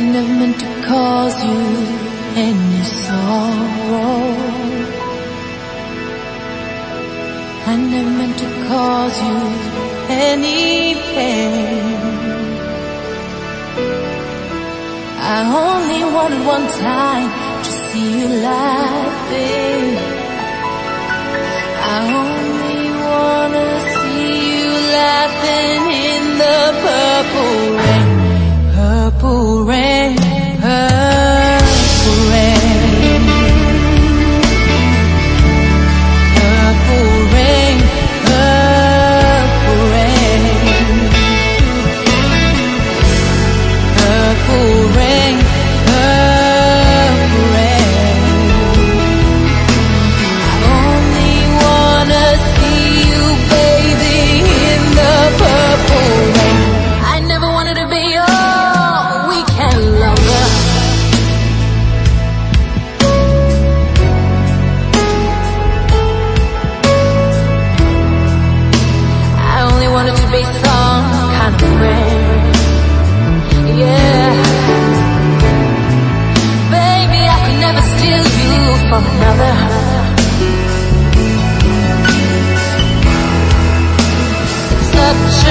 never meant to cause you any sorrow. I never meant to cause you any pain. I only wanted one time to see you laughing. I only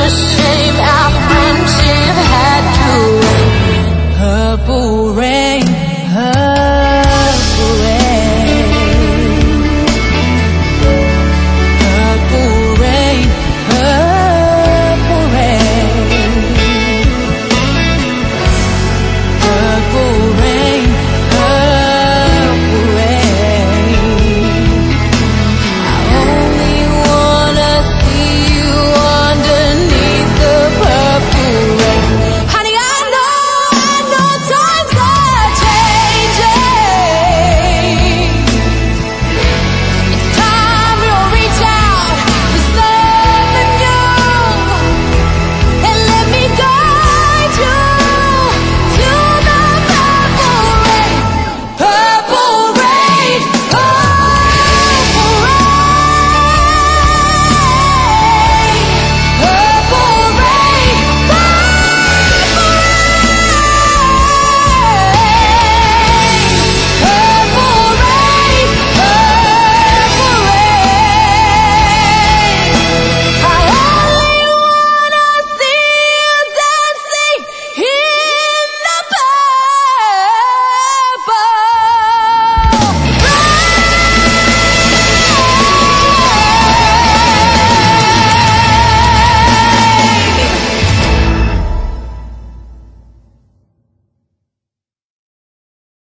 shame our friendship had to end. Purple rain,